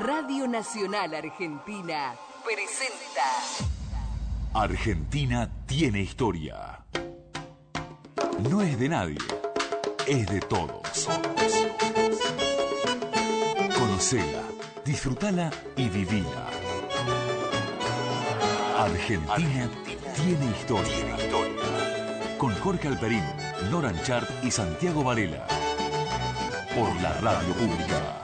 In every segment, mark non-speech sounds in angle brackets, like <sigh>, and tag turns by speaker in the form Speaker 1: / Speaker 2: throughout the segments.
Speaker 1: Radio Nacional Argentina presenta
Speaker 2: Argentina tiene historia. No es de nadie, es de todos. Conocela, disfrutala y vivila. Argentina tiene historia. Con Jorge Alperín, Noran Chart y Santiago Varela. Por la radio pública.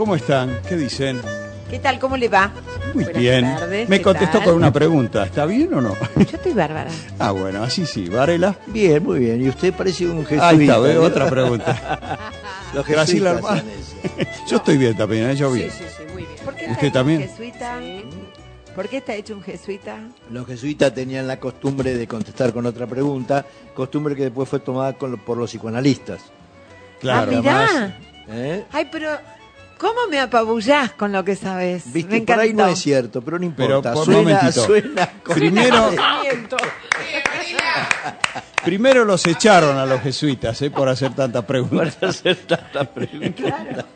Speaker 3: ¿Cómo están? ¿Qué dicen?
Speaker 4: ¿Qué tal? ¿Cómo le va?
Speaker 3: Muy
Speaker 4: Buenas
Speaker 3: bien.
Speaker 4: tardes,
Speaker 3: Me
Speaker 4: ¿qué
Speaker 3: contestó
Speaker 4: tal?
Speaker 3: con una pregunta. ¿Está bien o no?
Speaker 4: Yo estoy bárbara. <laughs>
Speaker 3: Ah, bueno, así sí. Varela.
Speaker 5: Bien, muy bien. Y usted parece un jesuita.
Speaker 3: Ahí está, ¿ve?
Speaker 5: ¿no?
Speaker 3: otra pregunta. <laughs>
Speaker 5: Los jesuitas eso. <laughs>
Speaker 3: Yo estoy bien también, ¿eh? yo bien.
Speaker 4: Sí, sí, muy bien. ¿Por qué
Speaker 3: ¿Usted
Speaker 4: está hecho
Speaker 3: también?
Speaker 4: un jesuita? ¿Por qué está hecho un jesuita?
Speaker 5: Los jesuitas tenían la costumbre de contestar con otra pregunta, costumbre que después fue tomada con por los psicoanalistas.
Speaker 3: Claro,
Speaker 4: ah, mirá.
Speaker 3: además,
Speaker 5: ¿eh?
Speaker 4: Ay, pero ¿cómo me apabullás con lo que sabes?
Speaker 5: Viste,
Speaker 4: me
Speaker 5: por ahí no es cierto, pero no
Speaker 3: Pero
Speaker 5: importa.
Speaker 3: por
Speaker 5: suena,
Speaker 3: momentito.
Speaker 5: suena con-
Speaker 3: Primero, primero los echaron a los jesuitas ¿eh? por hacer tantas preguntas.
Speaker 5: para hacer tanta pregunta.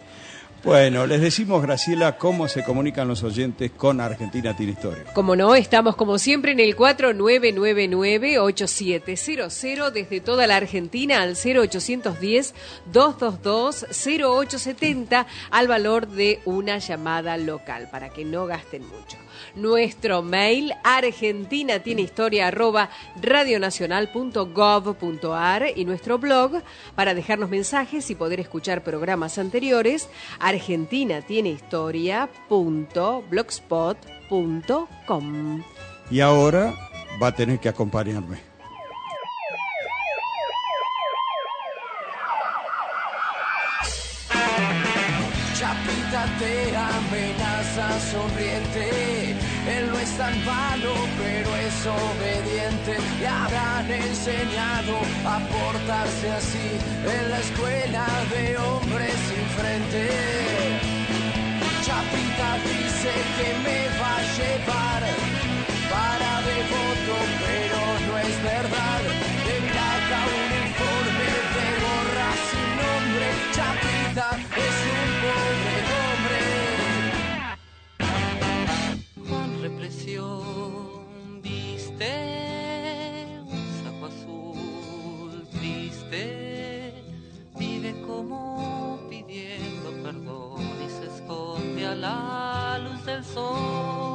Speaker 3: Bueno, les decimos, Graciela, cómo se comunican los oyentes con Argentina Tiene Historia.
Speaker 6: Como no, estamos como siempre en el 4999-8700 desde toda la Argentina al 0810-222-0870 al valor de una llamada local para que no gasten mucho. Nuestro mail argentina tiene historia arroba radionacional.gov.ar y nuestro blog para dejarnos mensajes y poder escuchar programas anteriores argentina tiene historia.blogspot.com.
Speaker 3: Y ahora va a tener que acompañarme.
Speaker 7: Chapita te amenaza sonriente. Él no es tan malo, pero es obediente. Le habrán enseñado a portarse así en la escuela de hombres sin frente. Chapita dice que me va a llevar para devoto, pero no es verdad.
Speaker 8: Viste un saco azul triste vive como pidiendo perdón y se esconde a la luz del sol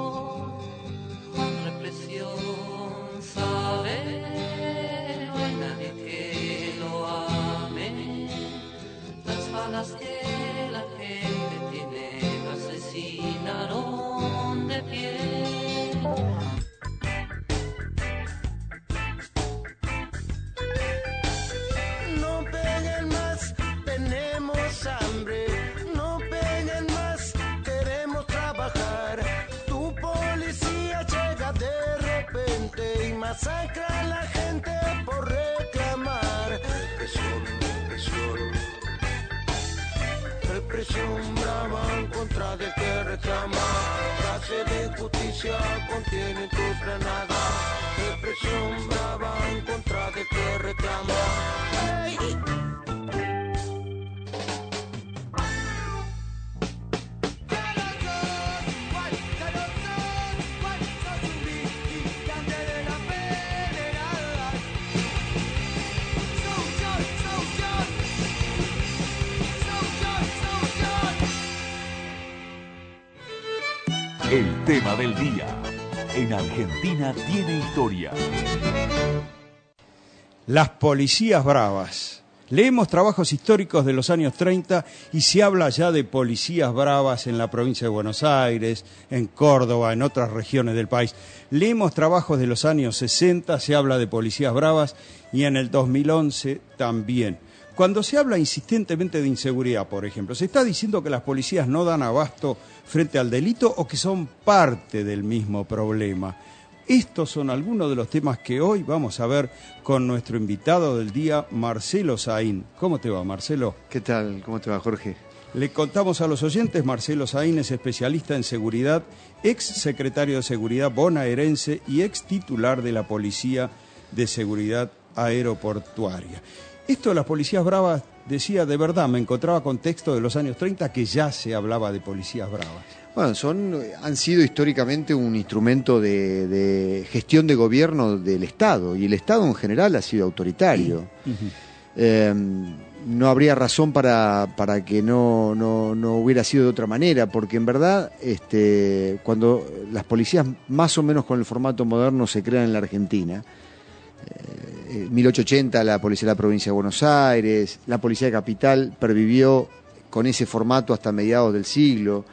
Speaker 7: del
Speaker 2: día. En Argentina tiene historia.
Speaker 3: Las policías bravas. Leemos trabajos históricos de los años 30 y se habla ya de policías bravas en la provincia de Buenos Aires, en Córdoba, en otras regiones del país. Leemos trabajos de los años 60, se habla de policías bravas y en el 2011 también. Cuando se habla insistentemente de inseguridad, por ejemplo, ¿se está diciendo que las policías no dan abasto frente al delito o que son parte del mismo problema? Estos son algunos de los temas que hoy vamos a ver con nuestro invitado del día, Marcelo Saín. ¿Cómo te va, Marcelo?
Speaker 9: ¿Qué tal? ¿Cómo te va, Jorge?
Speaker 3: Le contamos a los oyentes, Marcelo Saín es especialista en seguridad, ex secretario de Seguridad bonaerense y ex titular de la Policía de Seguridad aeroportuaria. Esto las policías bravas, decía de verdad, me encontraba con texto de los años 30 que ya se hablaba de policías bravas.
Speaker 9: Bueno, son, han sido históricamente un instrumento de, de gestión de gobierno del Estado y el Estado en general ha sido autoritario. Eh, no habría razón para, para que no, no, no hubiera sido de otra manera, porque en verdad este, cuando las policías más o menos con el formato moderno se crean en la Argentina, eh, en 1880 la Policía de la Provincia de Buenos Aires, la Policía de Capital pervivió con ese formato hasta mediados del siglo,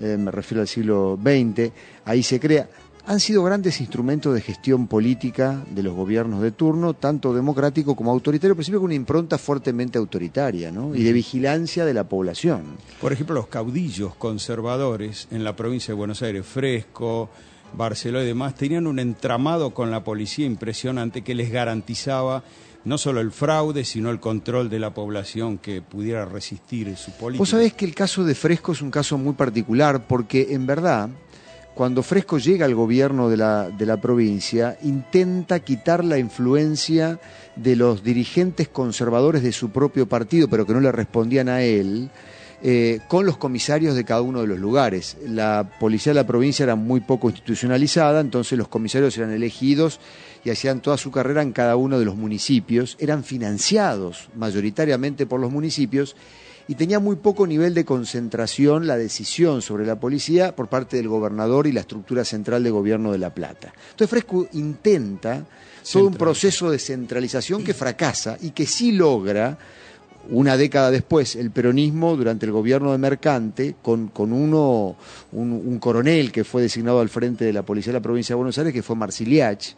Speaker 9: eh, me refiero al siglo XX, ahí se crea. Han sido grandes instrumentos de gestión política de los gobiernos de turno, tanto democrático como autoritario, pero siempre con una impronta fuertemente autoritaria ¿no? y de vigilancia de la población.
Speaker 3: Por ejemplo, los caudillos conservadores en la provincia de Buenos Aires, Fresco, Barcelona y demás, tenían un entramado con la policía impresionante que les garantizaba no solo el fraude, sino el control de la población que pudiera resistir su política.
Speaker 9: Vos sabés que el caso de Fresco es un caso muy particular porque en verdad, cuando Fresco llega al gobierno de la, de la provincia, intenta quitar la influencia de los dirigentes conservadores de su propio partido, pero que no le respondían a él, eh, con los comisarios de cada uno de los lugares. La policía de la provincia era muy poco institucionalizada, entonces los comisarios eran elegidos y hacían toda su carrera en cada uno de los municipios, eran financiados mayoritariamente por los municipios y tenía muy poco nivel de concentración la decisión sobre la policía por parte del gobernador y la estructura central de gobierno de La Plata. Entonces Fresco intenta todo un proceso de centralización que fracasa y que sí logra una década después, el peronismo durante el gobierno de Mercante, con, con uno, un, coronel que fue designado al frente de la Policía de la Provincia de Buenos Aires, que fue Marciliach,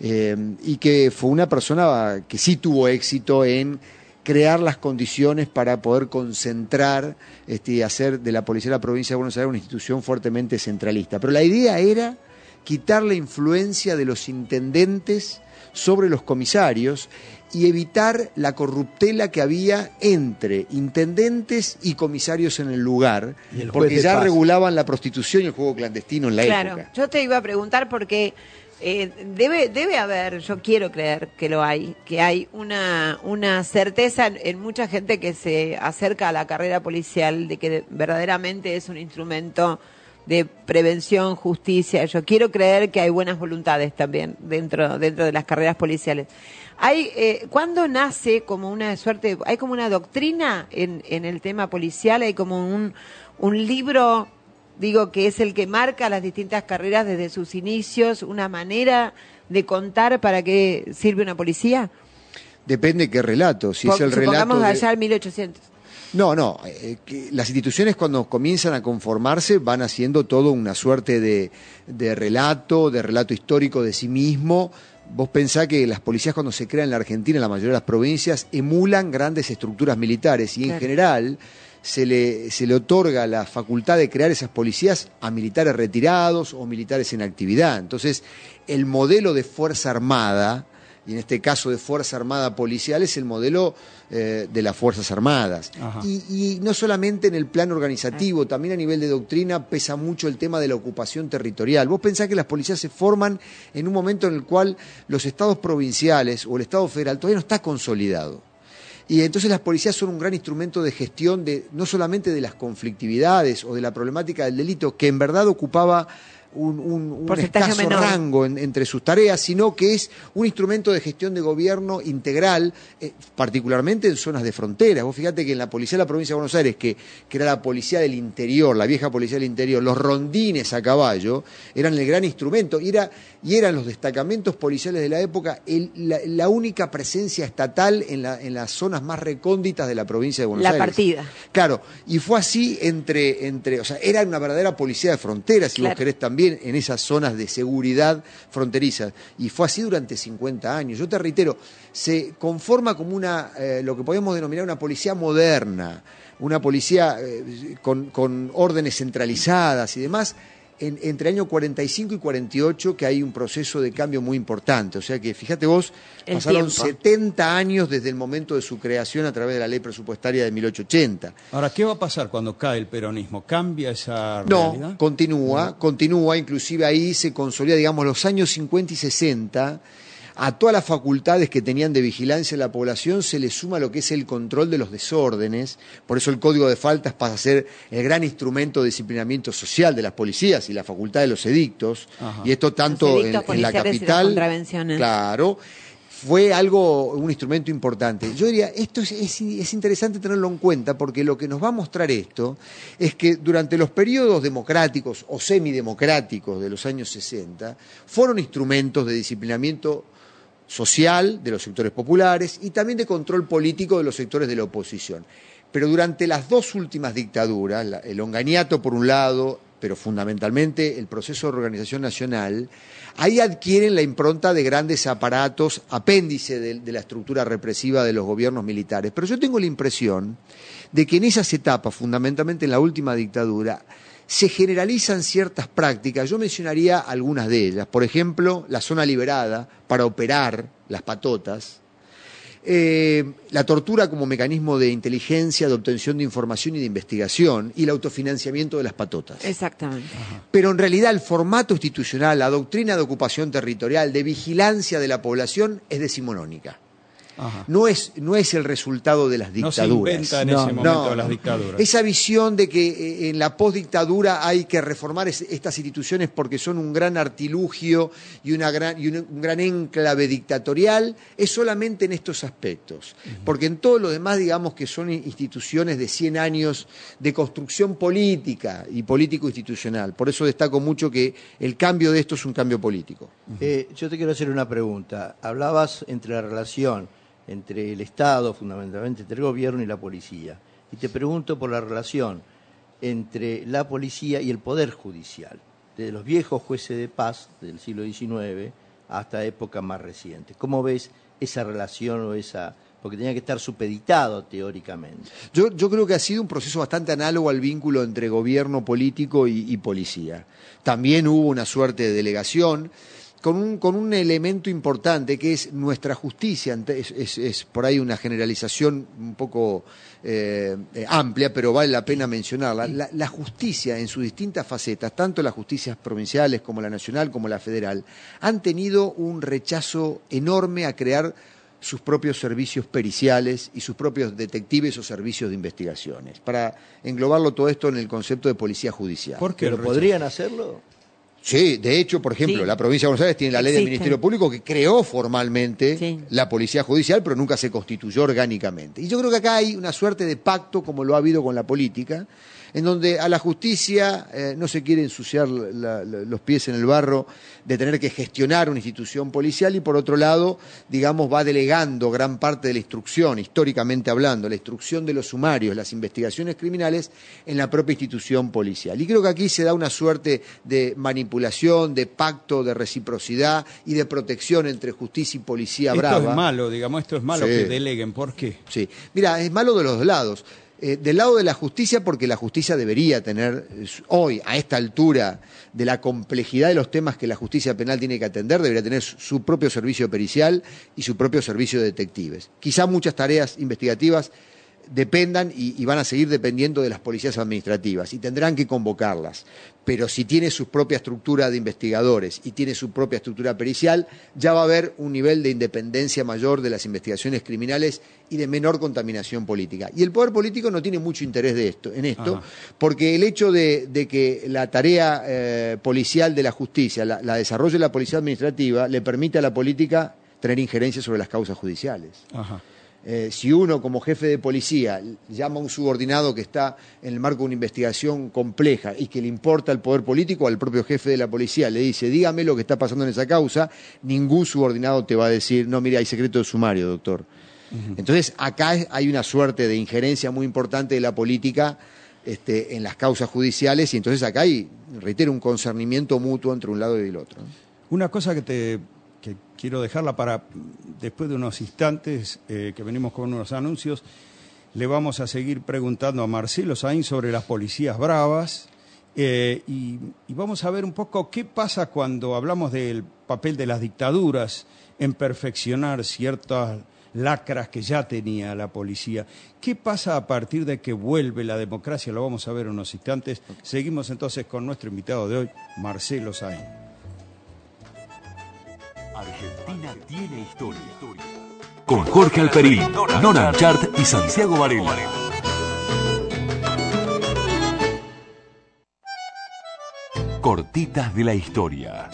Speaker 9: eh, y que fue una persona que sí tuvo éxito en crear las condiciones para poder concentrar este, hacer de la Policía de la Provincia de Buenos Aires una institución fuertemente centralista. Pero la idea era quitar la influencia de los intendentes sobre los comisarios y evitar la corruptela que había entre intendentes y comisarios en el lugar,
Speaker 5: el
Speaker 9: porque ya
Speaker 5: paz.
Speaker 9: regulaban la prostitución y el juego clandestino en la
Speaker 4: Claro,
Speaker 9: época.
Speaker 4: yo te iba a preguntar porque eh, debe, debe haber, yo quiero creer que lo hay, que hay una, una certeza en, en mucha gente que se acerca a la carrera policial de que verdaderamente es un instrumento de prevención, justicia. Yo quiero creer que hay buenas voluntades también dentro, dentro de las carreras policiales. Hay, eh, ¿Cuándo nace como una suerte, hay como una doctrina en, en el tema policial, hay como un, un libro digo que es el que marca las distintas carreras desde sus inicios, una manera de contar para qué sirve una policía?
Speaker 9: Depende qué relato. Si es el relato. De-
Speaker 4: allá en 1800.
Speaker 9: No, no. eh, que las instituciones cuando comienzan a conformarse van haciendo todo una suerte de, de relato, de relato histórico de sí mismo. Vos pensás que las policías cuando se crean en la Argentina, en la mayoría de las provincias, emulan grandes estructuras militares y en general se le, se le otorga la facultad de crear esas policías a militares retirados o militares en actividad. Entonces, el modelo de Fuerza Armada, y en este caso de Fuerza Armada Policial, es el modelo eh, de las Fuerzas Armadas. Y, y no solamente en el plano organizativo, también a nivel de doctrina pesa mucho el tema de la ocupación territorial. Vos pensás que las policías se forman en un momento en el cual los estados provinciales o el estado federal todavía no está consolidado. Y entonces las policías son un gran instrumento de gestión de no solamente de las conflictividades o de la problemática del delito, que en verdad ocupaba un, un- escaso
Speaker 4: menor.
Speaker 9: rango en- entre sus tareas, sino que es un instrumento de gestión de gobierno integral, eh, particularmente en zonas de frontera. Vos fíjate que en la policía de la provincia de Buenos Aires, que, que era la policía del interior, la vieja policía del interior, los rondines a caballo eran el gran instrumento y, era, y eran los destacamentos policiales de la época el- la, la única presencia estatal en, la- en las zonas más recónditas de la provincia de Buenos
Speaker 4: La
Speaker 9: Aires.
Speaker 4: partida.
Speaker 9: Claro, y fue así entre, entre, o sea, era una verdadera policía de frontera, si
Speaker 4: Claro.
Speaker 9: vos querés también, en esas zonas de seguridad fronterizas. Y fue así durante 50 años. Yo te reitero, se conforma como una, eh, lo que podemos denominar una policía moderna, una policía eh, con, con órdenes centralizadas y demás. En- entre el año 45 y 48 que hay un proceso de cambio muy importante. O sea que, fíjate vos,
Speaker 4: El
Speaker 9: pasaron
Speaker 4: tiempo.
Speaker 9: 70 años desde el momento de su creación a través de la ley presupuestaria de 1880.
Speaker 3: Ahora, ¿qué va a pasar cuando cae el peronismo? ¿Cambia esa realidad?
Speaker 9: No, continúa, continúa, inclusive ahí se consolida, digamos, los años 50 y 60. A todas las facultades que tenían de vigilancia de la población se le suma lo que es el control de los desórdenes. Por eso el código de faltas pasa a ser el gran instrumento de disciplinamiento social de las policías y la facultad de los edictos.
Speaker 3: Ajá.
Speaker 9: Y esto tanto
Speaker 4: Los
Speaker 9: en,
Speaker 4: edictos
Speaker 9: en la
Speaker 4: policiales y las
Speaker 9: capital.
Speaker 4: contravenciones.
Speaker 9: Claro. Fue algo, un instrumento importante. Yo diría, esto es, es- es interesante tenerlo en cuenta porque lo que nos va a mostrar esto es que durante los periodos democráticos o semidemocráticos de los años 60 fueron instrumentos de disciplinamiento social de los sectores populares y también de control político de los sectores de la oposición. Pero durante las dos últimas dictaduras, el onganiato por un lado, pero fundamentalmente el proceso de organización nacional, ahí adquieren la impronta de grandes aparatos, apéndice de, de la estructura represiva de los gobiernos militares. Pero yo tengo la impresión de que en esas etapas, fundamentalmente en la última dictadura, se generalizan ciertas prácticas. Yo mencionaría algunas de ellas. Por ejemplo, la zona liberada para operar las patotas. Eh, la tortura como mecanismo de inteligencia, de obtención de información y de investigación. Y el autofinanciamiento de las patotas.
Speaker 4: Exactamente.
Speaker 9: Pero en realidad el formato institucional, la doctrina de ocupación territorial, de vigilancia de la población, es decimonónica.
Speaker 3: Ajá.
Speaker 9: No es, no es el resultado de las
Speaker 3: No se
Speaker 9: dictaduras.
Speaker 3: inventa en
Speaker 9: No,
Speaker 3: ese momento
Speaker 9: no.
Speaker 3: las dictaduras.
Speaker 9: Esa visión de que eh, en la postdictadura hay que reformar es- estas instituciones porque son un gran artilugio y, una gran, y un, un gran enclave dictatorial es solamente en estos aspectos. Porque en todo lo demás, digamos que son instituciones de 100 años de construcción política y político-institucional. Por eso destaco mucho que el cambio de esto es un cambio político.
Speaker 5: Eh, yo te quiero hacer una pregunta. Hablabas entre la relación entre el Estado, fundamentalmente entre el gobierno y la policía. Y te pregunto por la relación entre la policía y el Poder Judicial, desde los viejos jueces de paz del siglo XIX hasta épocas más recientes. ¿Cómo ves esa relación o esa...? Porque tenía que estar supeditado teóricamente.
Speaker 9: Yo, yo creo que ha sido un proceso bastante análogo al vínculo entre gobierno político y, y policía. También hubo una suerte de delegación con un, con un elemento importante que es nuestra justicia. Es, es- es por ahí una generalización un poco eh, eh, amplia, pero vale la pena mencionarla. La, la justicia en sus distintas facetas, tanto las justicias provinciales como la nacional como la federal, han tenido un rechazo enorme a crear sus propios servicios periciales y sus propios detectives o servicios de investigaciones, para englobarlo todo esto en el concepto de policía judicial.
Speaker 3: ¿Por qué
Speaker 5: ¿Pero podrían hacerlo?
Speaker 9: Sí, de hecho, por ejemplo,
Speaker 4: Sí.
Speaker 9: la provincia de Buenos Aires tiene la ley del. Ministerio Público que creó formalmente
Speaker 4: Sí.
Speaker 9: la policía judicial, pero nunca se constituyó orgánicamente. Y yo creo que acá hay una suerte de pacto, como lo ha habido con la política, en donde a la justicia eh, no se quiere ensuciar la- la- los pies en el barro de tener que gestionar una institución policial y por otro lado, digamos, va delegando gran parte de la instrucción, históricamente hablando, la instrucción de los sumarios, las investigaciones criminales en la propia institución policial. Y creo que aquí se da una suerte de manipulación, de pacto, de reciprocidad y de protección entre justicia y policía
Speaker 3: Esto
Speaker 9: brava.
Speaker 3: es malo, digamos, esto es malo
Speaker 9: Sí.
Speaker 3: que deleguen. ¿Por qué?
Speaker 9: Sí. Mira, es malo de los dos lados. Eh, del lado de la justicia, porque la justicia debería tener, eh, hoy, a esta altura de la complejidad de los temas que la justicia penal tiene que atender, debería tener su propio servicio pericial y su propio servicio de detectives. Quizá muchas tareas investigativas dependan y, y van a seguir dependiendo de las policías administrativas y tendrán que convocarlas. Pero si tiene su propia estructura de investigadores y tiene su propia estructura pericial, ya va a haber un nivel de independencia mayor de las investigaciones criminales y de menor contaminación política. Y el poder político no tiene mucho interés de esto, en esto,
Speaker 3: Ajá.
Speaker 9: porque el hecho de, de que la tarea eh, policial de la justicia la, la desarrolle la policía administrativa le permite a la política tener injerencia sobre las causas judiciales.
Speaker 3: Ajá.
Speaker 9: Eh, si uno como jefe de policía llama a un subordinado que está en el marco de una investigación compleja y que le importa el poder político, al propio jefe de la policía le dice, dígame lo que está pasando en esa causa, ningún subordinado te va a decir, no, mire, hay secreto de sumario, doctor. Entonces, acá hay una suerte de injerencia muy importante de la política este, en las causas judiciales y entonces acá hay, reitero, un concernimiento mutuo entre un lado y el otro.
Speaker 3: Una cosa que te quiero dejarla para después de unos instantes eh, que venimos con unos anuncios, le vamos a seguir preguntando a Marcelo Sainz sobre las policías bravas eh, y, vamos a ver un poco qué pasa cuando hablamos del papel de las dictaduras en perfeccionar ciertas lacras que ya tenía la policía. ¿Qué pasa a partir de que vuelve la democracia? Lo vamos a ver unos instantes. Seguimos entonces con nuestro invitado de hoy, Marcelo Sainz.
Speaker 2: Argentina tiene historia. Con Jorge Alperín, Nora Chart y Santiago Varela. Cortitas de la historia.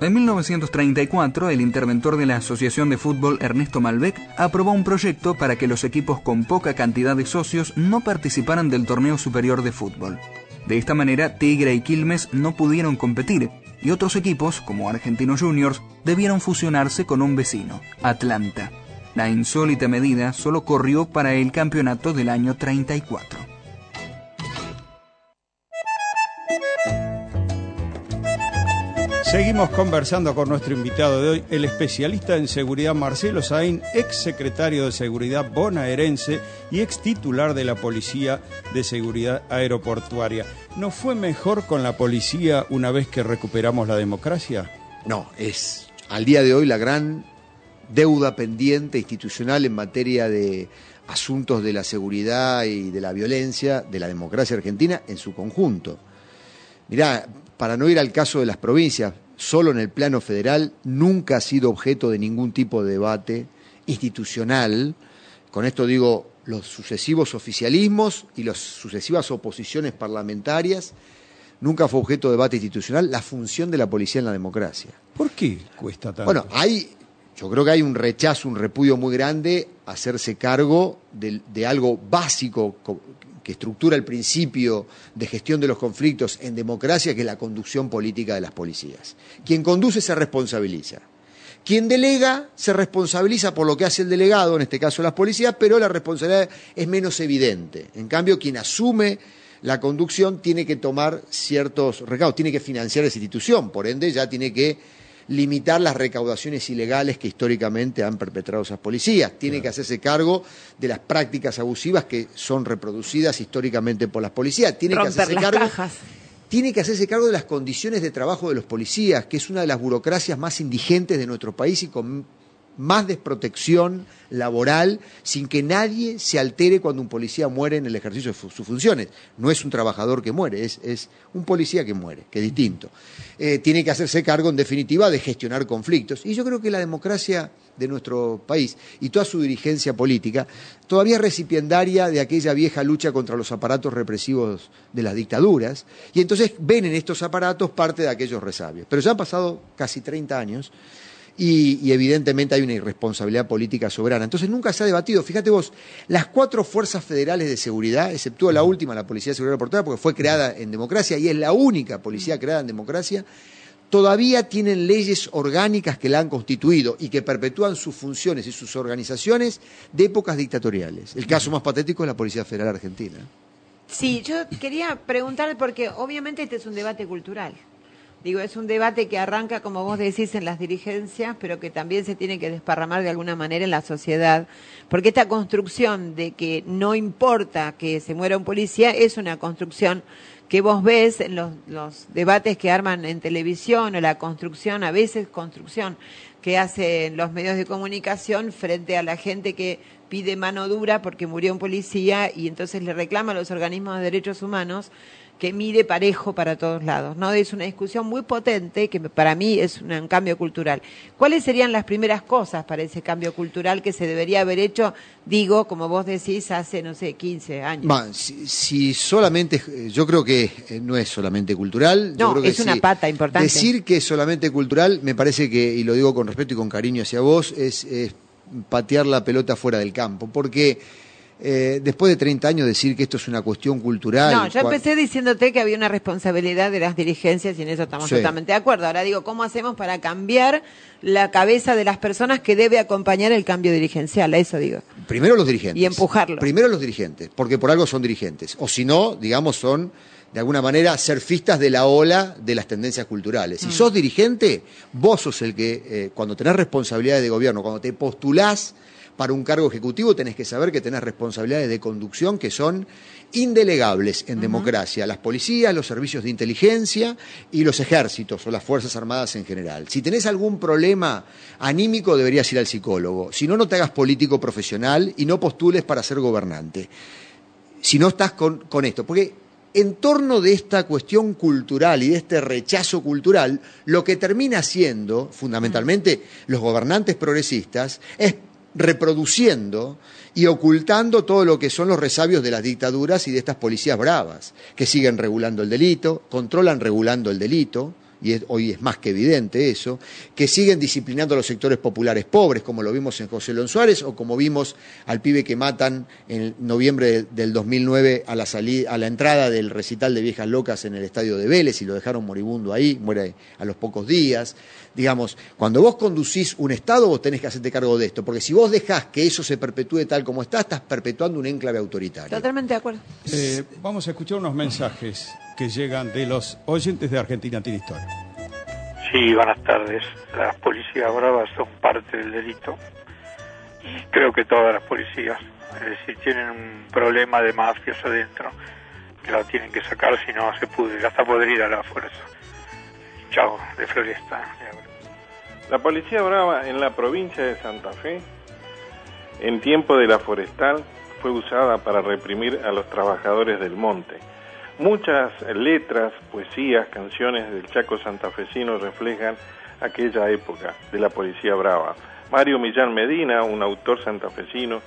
Speaker 10: En 1934, el interventor de la Asociación de Fútbol Ernesto Malbec aprobó un proyecto para que los equipos con poca cantidad de socios no participaran del torneo superior de fútbol. De esta manera, Tigre y Quilmes no pudieron competir y otros equipos, como Argentinos Juniors, debieron fusionarse con un vecino, Atlanta. La insólita medida solo corrió para el campeonato del año 34.
Speaker 3: Seguimos conversando con nuestro invitado de hoy, el especialista en seguridad Marcelo Saín, ex secretario de Seguridad bonaerense y ex titular de la Policía de Seguridad Aeroportuaria. ¿No fue mejor con la policía una vez que recuperamos la democracia?
Speaker 9: No, es al día de hoy la gran deuda pendiente institucional en materia de asuntos de la seguridad y de la violencia de la democracia argentina en su conjunto. Mirá, para no ir al caso de las provincias, solo en el plano federal, nunca ha sido objeto de ningún tipo de debate institucional. Con esto digo los sucesivos oficialismos y las sucesivas oposiciones parlamentarias. Nunca fue objeto de debate institucional la función de la policía en la democracia.
Speaker 3: ¿Por qué cuesta tanto?
Speaker 9: Bueno, hay, yo creo que hay un rechazo, un repudio muy grande a hacerse cargo de, de algo básico que estructura el principio de gestión de los conflictos en democracia, que es la conducción política de las policías. Quien conduce se responsabiliza. Quien delega se responsabiliza por lo que hace el delegado, en este caso las policías, pero la responsabilidad es menos evidente. En cambio, quien asume la conducción tiene que tomar ciertos recados, tiene que financiar esa institución, por ende ya tiene que limitar las recaudaciones ilegales que históricamente han perpetrado esas policías. Tiene que hacerse cargo de las prácticas abusivas que son reproducidas históricamente por las policías. Tiene que hacerse cargo. Tiene que hacerse cargo de las condiciones de trabajo de los policías, que es una de las burocracias más indigentes de nuestro país y con más desprotección laboral sin que nadie se altere cuando un policía muere en el ejercicio de sus funciones. No es un trabajador que muere, es, es un policía que muere, que es distinto. Eh, tiene que hacerse cargo, en definitiva, de gestionar conflictos. Y yo creo que la democracia de nuestro país y toda su dirigencia política todavía es recipiendaria de aquella vieja lucha contra los aparatos represivos de las dictaduras y entonces ven en estos aparatos parte de aquellos resabios. Pero ya han pasado casi 30 años y, evidentemente hay una irresponsabilidad política soberana. Entonces nunca se ha debatido. Fíjate vos, las cuatro fuerzas federales de seguridad, excepto la última, la Policía de Seguridad Portuaria, porque fue creada en democracia y es la única policía creada en democracia, todavía tienen leyes orgánicas que la han constituido y que perpetúan sus funciones y sus organizaciones de épocas dictatoriales. El caso más patético es la Policía Federal Argentina.
Speaker 4: Sí, yo quería preguntar porque obviamente este es un debate cultural. Digo, es un debate que arranca, como vos decís, en las dirigencias, pero que también se tiene que desparramar de alguna manera en la sociedad, porque esta construcción de que no importa que se muera un policía es una construcción que vos ves en los, debates que arman en televisión o la construcción, a veces construcción que hacen los medios de comunicación frente a la gente que pide mano dura porque murió un policía y entonces le reclama a los organismos de derechos humanos que mide parejo para todos lados. ¿no? Es una discusión muy potente que para mí es un cambio cultural. ¿Cuáles serían las primeras cosas para ese cambio cultural que se debería haber hecho, digo, como vos decís, hace, no sé, 15 años?
Speaker 9: si, solamente, yo creo que eh, no es solamente cultural.
Speaker 4: No,
Speaker 9: creo que
Speaker 4: es una pata importante.
Speaker 9: Decir que es solamente cultural, me parece que, y lo digo con respeto y con cariño hacia vos, es patear la pelota fuera del campo, porque eh, después de 30 años decir que esto es una cuestión cultural.
Speaker 4: No, yo empecé diciéndote que había una responsabilidad de las dirigencias y en eso estamos totalmente de acuerdo. Ahora digo, ¿cómo hacemos para cambiar la cabeza de las personas que debe acompañar el cambio dirigencial? A eso digo.
Speaker 9: Primero los dirigentes.
Speaker 4: Y empujarlos.
Speaker 9: Primero los dirigentes, porque por algo son dirigentes. O si no, digamos, son de alguna manera surfistas de la ola de las tendencias culturales. Si mm. sos dirigente, vos sos el que, eh, cuando tenés responsabilidades de gobierno, cuando te postulás para un cargo ejecutivo tenés que saber que tenés responsabilidades de conducción que son indelegables en democracia, las policías, los servicios de inteligencia y los ejércitos o las Fuerzas Armadas en general. Si tenés algún problema anímico deberías ir al psicólogo, si no, no te hagas político profesional y no postules para ser gobernante. Si no estás con, con esto, porque en torno de esta cuestión cultural y de este rechazo cultural, lo que termina siendo, fundamentalmente, los gobernantes progresistas, es reproduciendo y ocultando todo lo que son los resabios de las dictaduras y de estas policías bravas, que siguen regulando el delito, controlan regulando el delito, y hoy es más que evidente eso, que siguen disciplinando a los sectores populares pobres, como lo vimos en José Lón Suárez o como vimos al pibe que matan en noviembre del 2009 a la, salida, a la entrada del recital de Viejas Locas en el estadio de Vélez y lo dejaron moribundo ahí, muere a los pocos días. Digamos, cuando vos conducís un Estado, vos tenés que hacerte cargo de esto, porque si vos dejás que eso se perpetúe tal como está, estás perpetuando un enclave autoritario.
Speaker 4: Totalmente de acuerdo.
Speaker 3: Eh, vamos a escuchar unos mensajes que llegan de los oyentes de Argentina Tiene Historia.
Speaker 11: Sí, buenas tardes. Las policías bravas son parte del delito y creo que todas las policías, es decir, tienen un problema de mafias adentro, que lo tienen que sacar si no se pudre, hasta poder ir a la fuerza. Chao, de Floresta.
Speaker 12: La policía brava en la provincia de Santa Fe, en tiempo de la forestal, fue usada para reprimir a los trabajadores del monte Muchas letras, poesías, canciones del Chaco santafesino reflejan aquella época de la policía brava. Mario Millán Medina, un autor santafesino,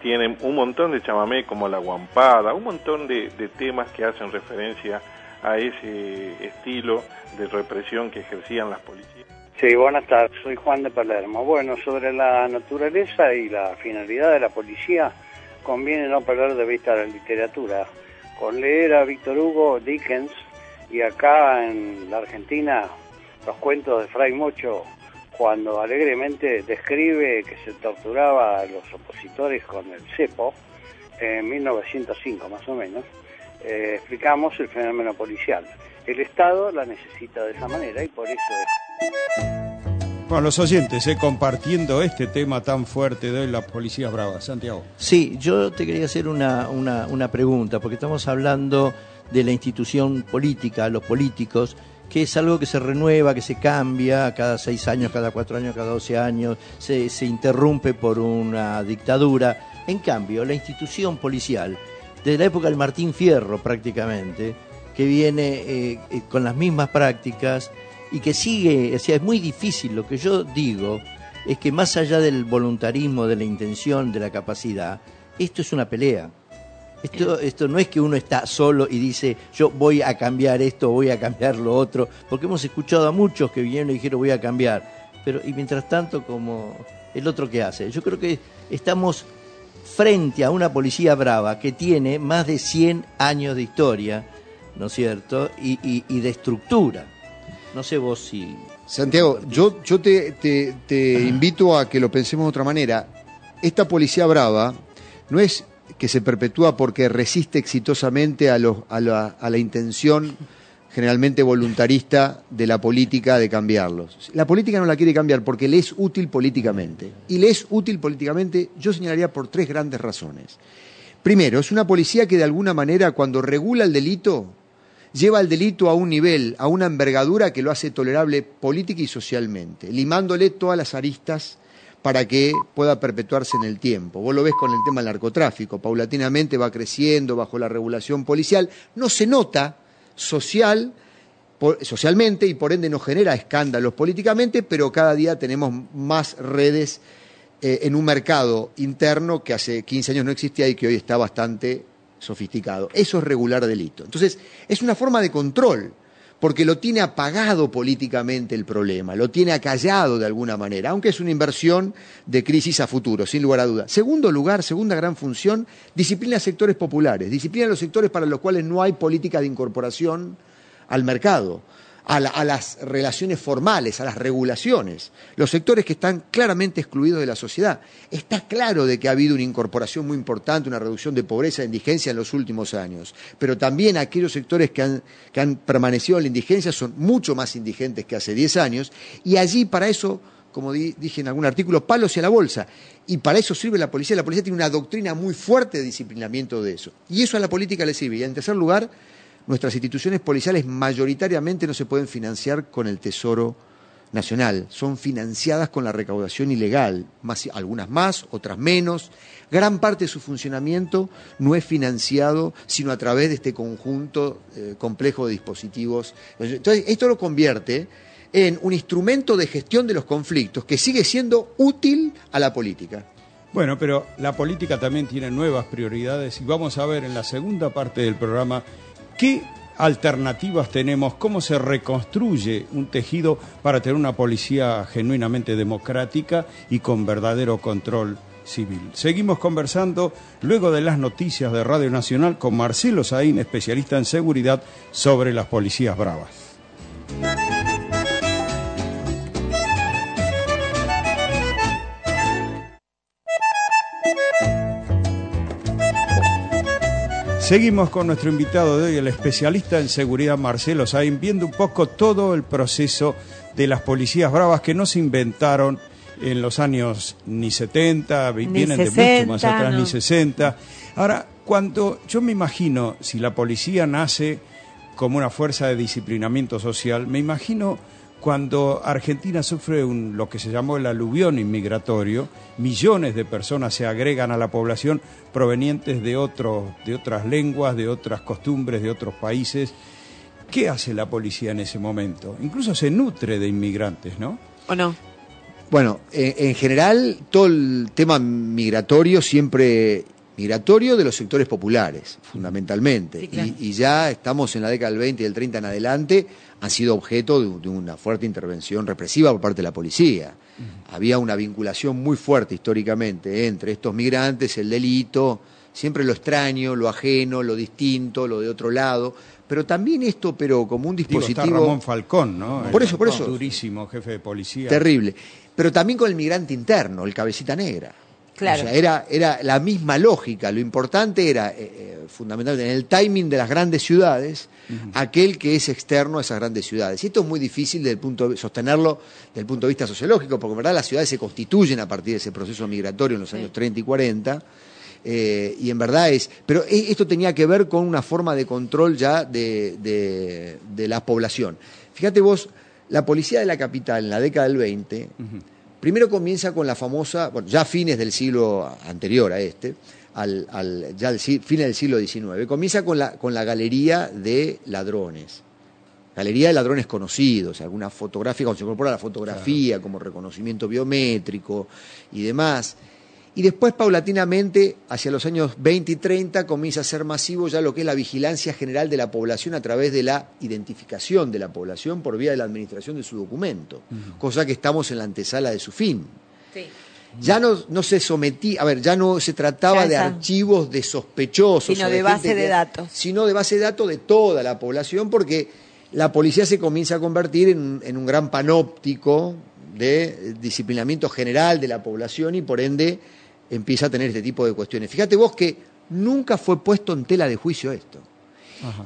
Speaker 12: tiene un montón de chamamé como La Guampada, un montón de, temas que hacen referencia a ese estilo de represión que ejercían las policías.
Speaker 13: Sí, buenas tardes, soy Juan de Palermo. Bueno, sobre la naturaleza y la finalidad de la policía, conviene no perder de vista la literatura con leer a Víctor Hugo, Dickens y acá en la Argentina los cuentos de Fray Mocho cuando alegremente describe que se torturaba a los opositores con el cepo en 1905 más o menos, eh, explicamos el fenómeno policial. El Estado la necesita de esa manera y por eso es
Speaker 3: con los oyentes, eh, compartiendo este tema tan fuerte de la policía brava. Santiago.
Speaker 5: Sí, yo te quería hacer una, una, pregunta, porque estamos hablando de la institución política, los políticos, que es algo que se renueva, que se cambia cada seis años, cada cuatro años, cada doce años, se, se interrumpe por una dictadura. En cambio, la institución policial, desde la época del Martín Fierro prácticamente, que viene eh, eh, con las mismas prácticas, y que sigue, o sea, es muy difícil. Lo que yo digo es que más allá del voluntarismo, de la intención, de la capacidad, esto es una pelea. Esto, esto no es que uno está solo y dice, yo voy a cambiar esto, voy a cambiar lo otro, porque hemos escuchado a muchos que vinieron y dijeron voy a cambiar. Pero, y mientras tanto, como el otro que hace. Yo creo que estamos frente a una policía brava que tiene más de 100 años de historia, ¿no es cierto? Y, y de estructura. No sé vos si...
Speaker 9: Santiago, yo, yo te, te, invito a que lo pensemos de otra manera. Esta policía brava no es que se perpetúa porque resiste exitosamente a, los, a, la, a la intención generalmente voluntarista de la política de cambiarlos. La política no la quiere cambiar porque le es útil políticamente. Y le es útil políticamente, yo señalaría por tres grandes razones. Primero, es una policía que de alguna manera cuando regula el delito lleva el delito a un nivel, a una envergadura que lo hace tolerable política y socialmente, limándole todas las aristas para que pueda perpetuarse en el tiempo. Vos lo ves con el tema del narcotráfico, paulatinamente va creciendo bajo la regulación policial, no se nota social, socialmente y por ende no genera escándalos políticamente, pero cada día tenemos más redes eh, en un mercado interno que hace 15 años no existía y que hoy está bastante sofisticado. Eso es regular delito. Entonces, es una forma de control, porque lo tiene apagado políticamente el problema, lo tiene acallado de alguna manera, aunque es una inversión de crisis a futuro, sin lugar a duda. Segundo lugar, segunda gran función, disciplina sectores populares, disciplina los sectores para los cuales no hay política de incorporación al mercado a, las relaciones formales, a las regulaciones, los sectores que están claramente excluidos de la sociedad. Está claro de que ha habido una incorporación muy importante, una reducción de pobreza e indigencia en los últimos años, pero también aquellos sectores que han, que han permanecido en la indigencia son mucho más indigentes que hace 10 años, y allí para eso como dije en algún artículo, palos y a la bolsa. Y para eso sirve la policía. La policía tiene una doctrina muy fuerte de disciplinamiento de eso. Y eso a la política le sirve. Y en tercer lugar, nuestras instituciones policiales mayoritariamente no se pueden financiar con el tesoro nacional son financiadas con la recaudación ilegal, algunas más, otras menos. Gran parte de su funcionamiento no es financiado sino a través de este conjunto eh, complejo de dispositivos. Entonces, esto lo convierte en un instrumento de gestión de los conflictos que sigue siendo útil a la política.
Speaker 3: Bueno, pero la política también tiene nuevas prioridades y vamos a ver en la segunda parte del programa qué alternativas tenemos, cómo se reconstruye un tejido para tener una policía genuinamente democrática y con verdadero control civil. Seguimos conversando luego de las noticias de Radio Nacional con Marcelo Saín, especialista en seguridad, sobre las policías bravas. Seguimos con nuestro invitado de hoy, el especialista en seguridad Marcelo Saín, viendo un poco todo el proceso de las policías bravas que no se inventaron en los años ni 70, vi-
Speaker 4: Ni
Speaker 3: vienen de
Speaker 4: 60,
Speaker 3: mucho más atrás,
Speaker 4: no.
Speaker 3: ni 60. Ahora, cuando yo me imagino, si la policía nace como una fuerza de disciplinamiento social, me imagino cuando Argentina sufre un- lo que se llamó el aluvión inmigratorio, millones de personas se agregan a la población provenientes de, otros, de otras lenguas, de otras costumbres, de otros países. ¿Qué hace la policía en ese momento? Incluso se nutre de inmigrantes, ¿no?
Speaker 4: ¿O no?
Speaker 9: Bueno, en, en general, todo el tema migratorio siempre migratorio de los sectores populares, fundamentalmente.
Speaker 4: Sí, claro.
Speaker 9: y, y ya estamos en la década del 20 y del 30 en adelante, han sido objeto de, de una fuerte intervención represiva por parte de la policía. Había una vinculación muy fuerte históricamente entre estos migrantes, el delito, siempre lo extraño, lo ajeno, lo distinto, lo de otro lado, pero también esto operó como un
Speaker 3: Digo,
Speaker 9: dispositivo...
Speaker 3: está Ramón Falcón, ¿no?
Speaker 9: Por
Speaker 3: El
Speaker 9: eso, por eso.
Speaker 3: Durísimo jefe de policía.
Speaker 9: Terrible. Pero también con el migrante interno, el cabecita negra.
Speaker 4: Claro.
Speaker 9: O sea, era, era la misma lógica. Lo importante era, eh, eh, fundamentalmente, en el timing de las grandes ciudades, aquel que es externo a esas grandes ciudades. Y esto es muy difícil desde el punto de- sostenerlo desde el punto de vista sociológico, porque en verdad las ciudades se constituyen a partir de ese proceso migratorio en los años 30 y 40. eh, y en verdad es. Pero esto tenía que ver con una forma de control ya de, de- de la población. Fíjate vos, la policía de la capital en la década del 20, primero comienza con la famosa, bueno, ya fines del siglo anterior a este, al, al- ya al fines del siglo XIX, comienza con la, con la galería de ladrones. Galería de ladrones conocidos, alguna fotografía, cuando se incorpora la fotografía como reconocimiento biométrico y demás. Y después, paulatinamente, hacia los años 20 y 30, comienza a ser masivo ya lo que es la vigilancia general de la población a través de la identificación de la población por vía de la administración de su documento, cosa que estamos en la antesala de su fin. Ya no, no se sometía, a ver, ya no se trataba
Speaker 4: Ya
Speaker 9: de archivos de sospechosos.
Speaker 4: Sino de base de
Speaker 9: que-
Speaker 4: datos.
Speaker 9: Sino de base de datos de toda la población, porque la policía se comienza a convertir en, un- en un gran panóptico de disciplinamiento general de la población y por ende empieza a tener este tipo de cuestiones. Fíjate vos que nunca fue puesto en tela de juicio esto.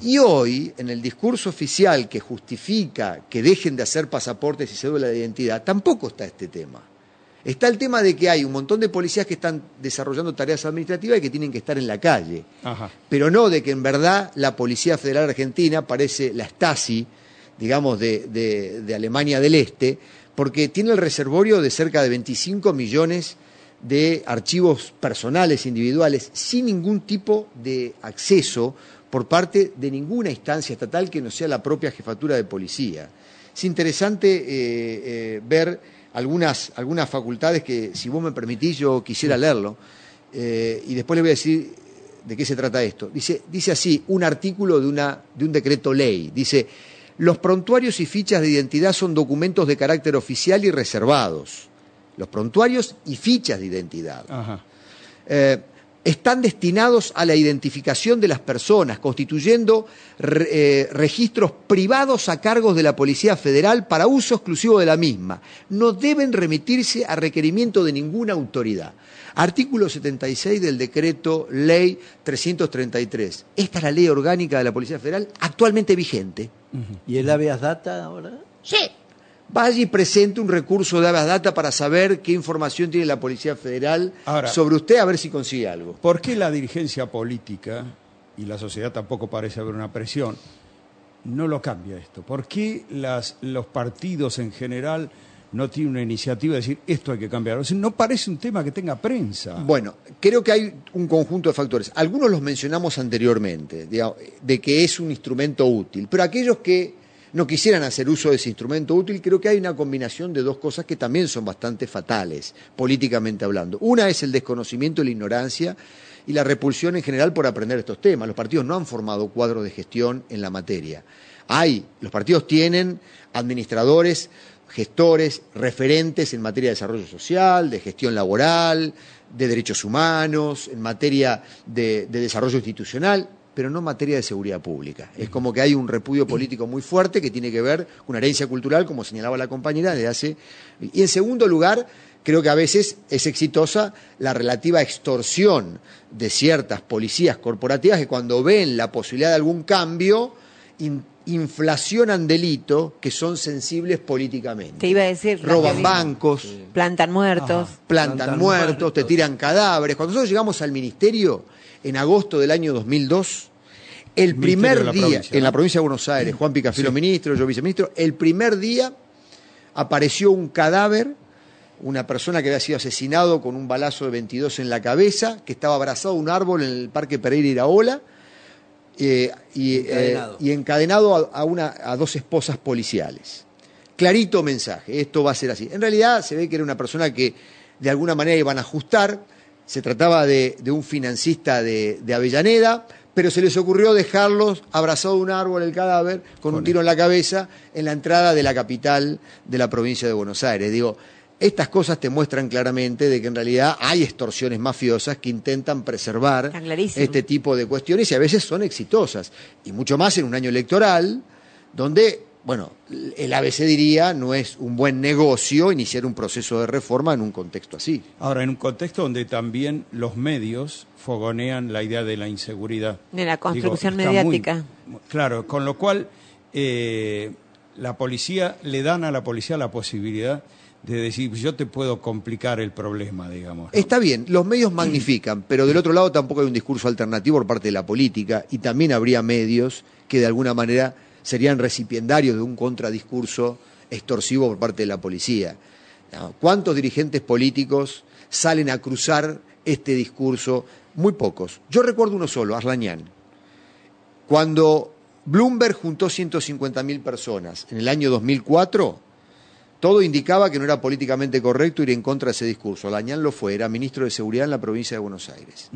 Speaker 9: Y hoy, en el discurso oficial que justifica que dejen de hacer pasaportes y cédula de identidad, tampoco está este tema. Está el tema de que hay un montón de policías que están desarrollando tareas administrativas y que tienen que estar en la calle.
Speaker 3: Ajá.
Speaker 9: Pero no de que en verdad la Policía Federal Argentina parece la Stasi, digamos, de, de- de Alemania del Este, porque tiene el reservorio de cerca de 25 millones de archivos personales individuales sin ningún tipo de acceso por parte de ninguna instancia estatal que no sea la propia jefatura de policía. Es interesante eh, eh, ver algunas, algunas facultades que, si vos me permitís, yo quisiera leerlo. Eh, y después le voy a decir de qué se trata esto. Dice, dice así, un artículo de, una, de un decreto ley. Dice, los prontuarios y fichas de identidad son documentos de carácter oficial y reservados. Los prontuarios y fichas de identidad.
Speaker 3: Ajá.
Speaker 9: Eh, están destinados a la identificación de las personas, constituyendo re- eh, registros privados a cargos de la Policía Federal para uso exclusivo de la misma. No deben remitirse a requerimiento de ninguna autoridad. Artículo 76 del decreto Ley 333. Esta es la ley orgánica de la Policía Federal actualmente vigente.
Speaker 5: ¿Y el habeas data ahora?
Speaker 9: Sí. Vaya y presente un recurso de habeas data para saber qué información tiene la Policía Federal
Speaker 3: Ahora-
Speaker 9: sobre usted, a ver si consigue algo.
Speaker 3: ¿Por qué la dirigencia política, y la sociedad tampoco parece haber una presión, no lo cambia esto? ¿Por qué las, los partidos en general no tienen una iniciativa de decir esto hay que cambiar? O sea, no parece un tema que tenga prensa.
Speaker 9: Bueno, creo que hay un conjunto de factores. Algunos los mencionamos anteriormente, de que es un instrumento útil, pero aquellos que no quisieran hacer uso de ese instrumento útil, creo que hay una combinación de dos cosas que también son bastante fatales, políticamente hablando. Una es el desconocimiento y la ignorancia y la repulsión en general por aprender estos temas. Los partidos no han formado cuadros de gestión en la materia. Hay, los partidos tienen administradores, gestores, referentes en materia de desarrollo social, de gestión laboral, de derechos humanos, en materia de, de desarrollo institucional pero no en materia de seguridad pública. Es como que hay un repudio político muy fuerte que tiene que ver con una herencia cultural, como señalaba la compañera, de hace... Y en segundo lugar, creo que a veces es exitosa la relativa extorsión de ciertas policías corporativas que cuando ven la posibilidad de algún cambio, in- inflacionan delitos que son sensibles políticamente.
Speaker 4: Te iba a decir.
Speaker 9: Roban bancos,
Speaker 4: Plantan muertos.
Speaker 9: plantan,
Speaker 5: Plantan
Speaker 9: muertos,
Speaker 5: muertos.
Speaker 9: te tiran cadáveres. Cuando nosotros llegamos al ministerio, en agosto del año 2002, el primer día,
Speaker 3: provincia,
Speaker 9: en
Speaker 3: ¿no?
Speaker 9: la provincia de Buenos Aires, Juan Picafilo ministro, yo viceministro, el primer día apareció un cadáver, una persona que había sido asesinado con un balazo de 22 en la cabeza, que estaba abrazado a un árbol en el Parque Pereira Iraola, eh, y, eh,
Speaker 5: Encadenado.
Speaker 9: y encadenado a, a una, a dos esposas policiales. Clarito mensaje, esto va a ser así. En realidad se ve que era una persona que de alguna manera iban a ajustar, se trataba de, de un financista de, de Avellaneda, pero se les ocurrió dejarlos abrazado a un árbol el cadáver con un tiro en la cabeza en la entrada de la capital de la provincia de Buenos Aires. Digo, estas cosas te muestran claramente de que en realidad hay extorsiones mafiosas que intentan preservar este tipo de cuestiones y a veces son exitosas. Y mucho más en un año electoral, donde, bueno, el ABC diría no es un buen negocio iniciar un proceso de reforma en un contexto así.
Speaker 3: Ahora, en un contexto donde también los medios fogonean la idea de la inseguridad.
Speaker 4: De la construcción
Speaker 3: muy-
Speaker 4: mediática.
Speaker 3: claro, con lo cual eh, la policía, le dan a la policía la posibilidad de decir, yo te puedo complicar el problema, digamos. ¿no?
Speaker 9: Está bien, los medios magnifican, pero del otro lado tampoco hay un discurso alternativo por parte de la política y también habría medios que de alguna manera serían recipiendarios de un contradiscurso extorsivo por parte de la policía. ¿Cuántos dirigentes políticos salen a cruzar este discurso? Muy pocos. Yo recuerdo uno solo, Arlañán. Cuando Bloomberg juntó 150.000 personas en el año 2004, todo indicaba que no era políticamente correcto ir en contra de ese discurso. Lañán lo fue, era ministro de Seguridad en la provincia de Buenos Aires.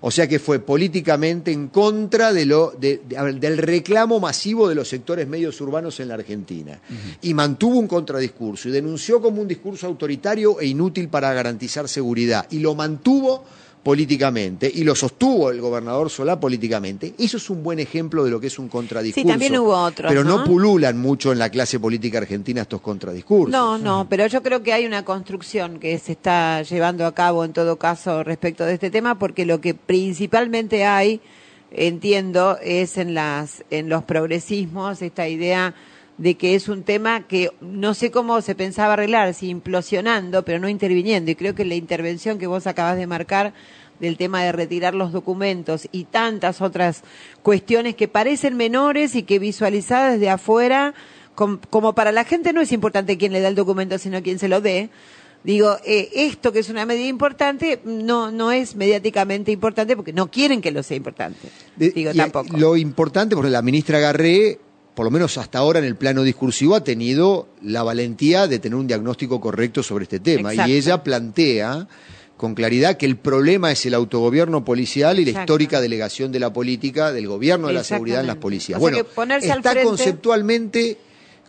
Speaker 9: O sea que fue políticamente en contra de lo, de- de- a ver, del reclamo masivo de los sectores medios urbanos en la Argentina. Y mantuvo un contradiscurso y denunció como un discurso autoritario e inútil para garantizar seguridad. Y lo mantuvo políticamente y lo sostuvo el gobernador Solá políticamente. Eso es un buen ejemplo de lo que es un contradiscurso.
Speaker 4: Sí, también hubo otros,
Speaker 9: Pero no
Speaker 4: ¿no?
Speaker 9: pululan mucho en la clase política argentina estos contradiscursos.
Speaker 4: No, no, pero yo creo que hay una construcción que se está llevando a cabo en todo caso respecto de este tema, porque lo que principalmente hay, entiendo, es en las, en los progresismos esta idea de que es un tema que no sé cómo se pensaba arreglar, si implosionando, pero no interviniendo. Y creo que la intervención que vos acabas de marcar del tema de retirar los documentos y tantas otras cuestiones que parecen menores y que visualizadas desde afuera, com- como para la gente no es importante quién le da el documento, sino quién se lo dé. Digo, eh, esto que es una medida importante no no es mediáticamente importante porque no quieren que lo sea importante. Digo,
Speaker 9: y
Speaker 4: tampoco.
Speaker 9: Lo importante, porque la ministra Garré, por lo menos hasta ahora en el plano discursivo, ha tenido la valentía de tener un diagnóstico correcto sobre este tema.
Speaker 4: Exacto.
Speaker 9: Y ella plantea con claridad que el problema es el autogobierno policial y la
Speaker 4: Exacto.
Speaker 9: histórica delegación de la política, del gobierno de la seguridad en las policías.
Speaker 4: O
Speaker 9: bueno,
Speaker 4: que ponerse al
Speaker 9: está
Speaker 4: frente-
Speaker 9: conceptualmente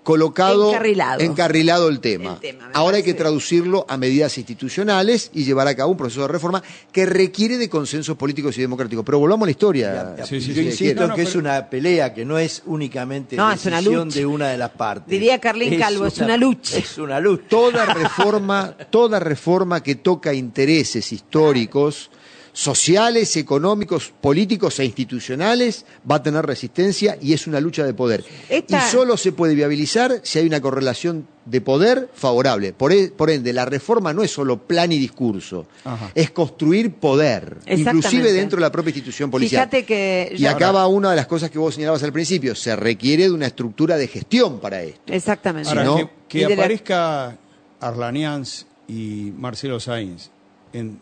Speaker 9: colocado
Speaker 4: Encarrilado.
Speaker 9: encarrilado el tema.
Speaker 4: El tema, me
Speaker 9: Ahora hay que traducirlo a medidas institucionales y llevar a cabo un proceso de reforma que requiere de consensos políticos y democráticos. Pero volvamos a la historia.
Speaker 3: Sí, sí,
Speaker 5: Yo
Speaker 3: sí.
Speaker 5: insisto
Speaker 3: No,
Speaker 5: en
Speaker 3: no,
Speaker 5: que es una pelea que no es únicamente
Speaker 4: No, es una
Speaker 5: decisión de una de las partes.
Speaker 4: Diría Carlín Calvo, es una lucha.
Speaker 5: Es una lucha.
Speaker 9: toda reforma, toda reforma que toca intereses históricos sociales, económicos, políticos e institucionales, va a tener resistencia y es una lucha de poder.
Speaker 4: Esta-
Speaker 9: Y solo se puede viabilizar si hay una correlación de poder favorable. Por, e- por ende, la reforma no es solo plan y discurso,
Speaker 3: Ajá.
Speaker 9: es construir poder, inclusive dentro de la propia institución policial.
Speaker 4: Fíjate que...
Speaker 9: Y acá va una de las cosas que vos señalabas al principio, se requiere de una estructura de gestión para esto.
Speaker 4: Exactamente.
Speaker 3: Ahora,
Speaker 9: no-
Speaker 3: que, aparezca Arlanians y Marcelo Sainz en,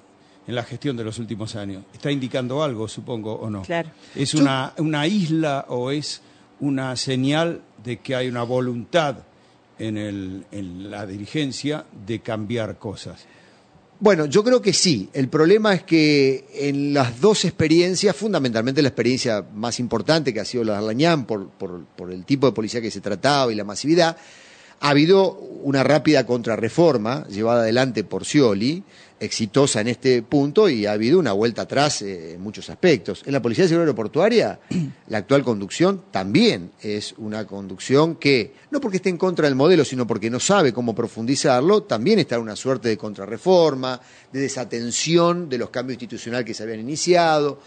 Speaker 3: en la gestión de los últimos años, ¿está indicando algo, supongo, o no?
Speaker 4: Claro.
Speaker 3: ¿Es una, una isla o es una señal de que hay una voluntad en, el, en la dirigencia de cambiar cosas?
Speaker 9: Bueno, yo creo que sí. El problema es que en las dos experiencias, fundamentalmente la experiencia más importante que ha sido la de Arlañán por, por, por el tipo de policía que se trataba y la masividad, ha habido una rápida contrarreforma llevada adelante por Scioli, exitosa en este punto, y ha habido una vuelta atrás eh, en muchos aspectos. En la Policía de Seguridad Aeroportuaria, la actual conducción también es una conducción que, no porque esté en contra del modelo, sino porque no sabe cómo profundizarlo, también está una suerte de contrarreforma, de desatención de los cambios institucionales que se habían iniciado.